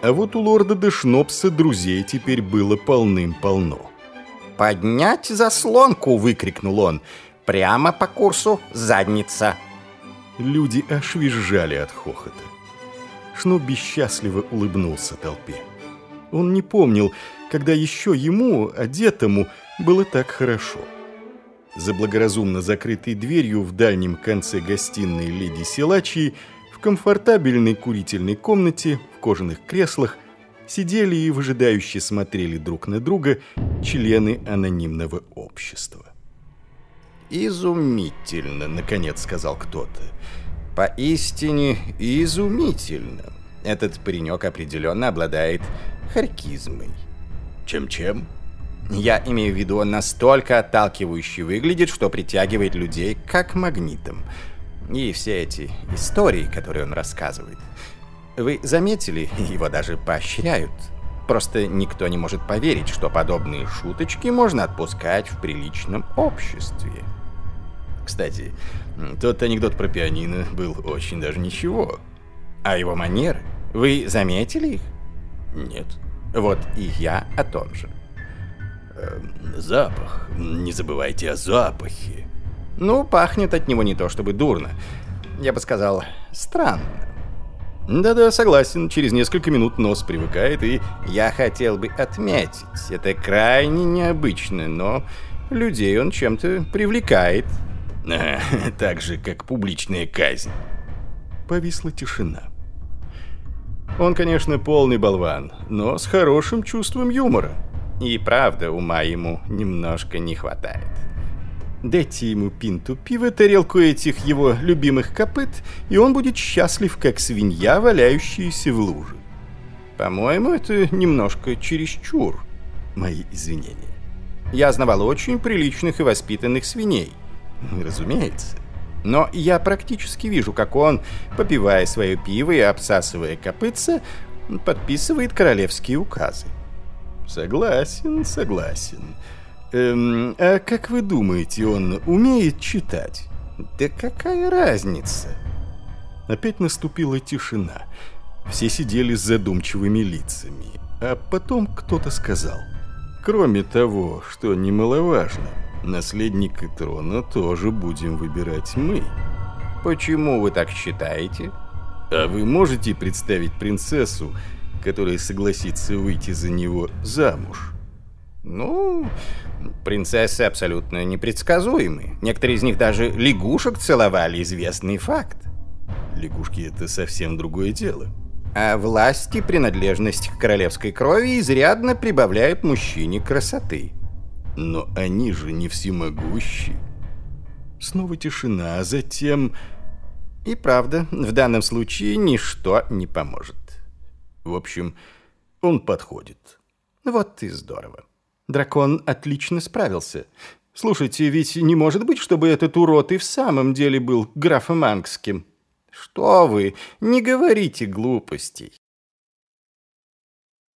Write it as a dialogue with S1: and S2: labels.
S1: А вот у лорда де Шнопса друзей теперь было полным-полно.
S2: «Поднять заслонку!» — выкрикнул он. «Прямо по курсу задница!»
S1: Люди аж визжали от хохота. Шнобби счастливо улыбнулся толпе. Он не помнил, когда еще ему, одетому, было так хорошо. За благоразумно закрытой дверью в дальнем конце гостиной леди Силачи в комфортабельной курительной комнате, в кожаных креслах, сидели и выжидающе смотрели друг на друга члены анонимного общества.
S2: «Изумительно», — наконец сказал кто-то. «Поистине изумительно. Этот паренек определенно обладает харкизмой».
S1: «Чем-чем?»
S2: Я имею в виду, он настолько отталкивающий выглядит, что притягивает людей как магнитом. И все эти истории, которые он рассказывает. Вы заметили, его даже поощряют. Просто никто не может поверить, что подобные шуточки можно отпускать в приличном обществе.
S1: Кстати, тот анекдот про пианино был очень даже ничего.
S2: А его манеры? Вы заметили их?
S1: Нет.
S2: Вот и я о том же.
S1: Эм, запах. Не забывайте о запахе.
S2: Ну, пахнет от него не то чтобы дурно. Я бы сказал, странно.
S1: Да-да, согласен, через несколько минут нос привыкает и...
S2: Я хотел бы отметить, это крайне необычно, но людей он чем-то привлекает.
S1: Так же, как публичная казнь. Повисла тишина. Он, конечно, полный болван, но с хорошим чувством юмора.
S2: И правда, ума ему немножко не хватает.
S1: Дайте ему пинту пива, тарелку этих его любимых копыт, и он будет счастлив, как свинья, валяющаяся в луже. По-моему, это немножко чересчур. Мои извинения. Я знавал очень приличных и воспитанных свиней. Разумеется. Но я практически вижу, как он, попивая свое пиво и обсасывая копытца, подписывает королевские указы. Согласен, согласен. Эм, а как вы думаете, он умеет читать?
S2: Да какая разница?
S1: Опять наступила тишина. Все сидели с задумчивыми лицами. А потом кто-то сказал. Кроме того, что немаловажно, наследника трона тоже будем выбирать мы.
S2: Почему вы так считаете?
S1: А вы можете представить принцессу, которая согласится выйти за него замуж?
S2: Ну, принцессы абсолютно непредсказуемы. Некоторые из них даже лягушек целовали, известный факт.
S1: Лягушки — это совсем другое дело.
S2: А власть и принадлежность к королевской крови изрядно прибавляют мужчине красоты.
S1: Но они же не всемогущи. Снова тишина, а затем...
S2: И правда, в данном случае ничто не поможет.
S1: В общем, он подходит.
S2: Вот и здорово.
S1: Дракон отлично справился. Слушайте, ведь не может быть, чтобы этот урод и в самом деле был графом Ангским.
S2: Что вы, не говорите глупостей.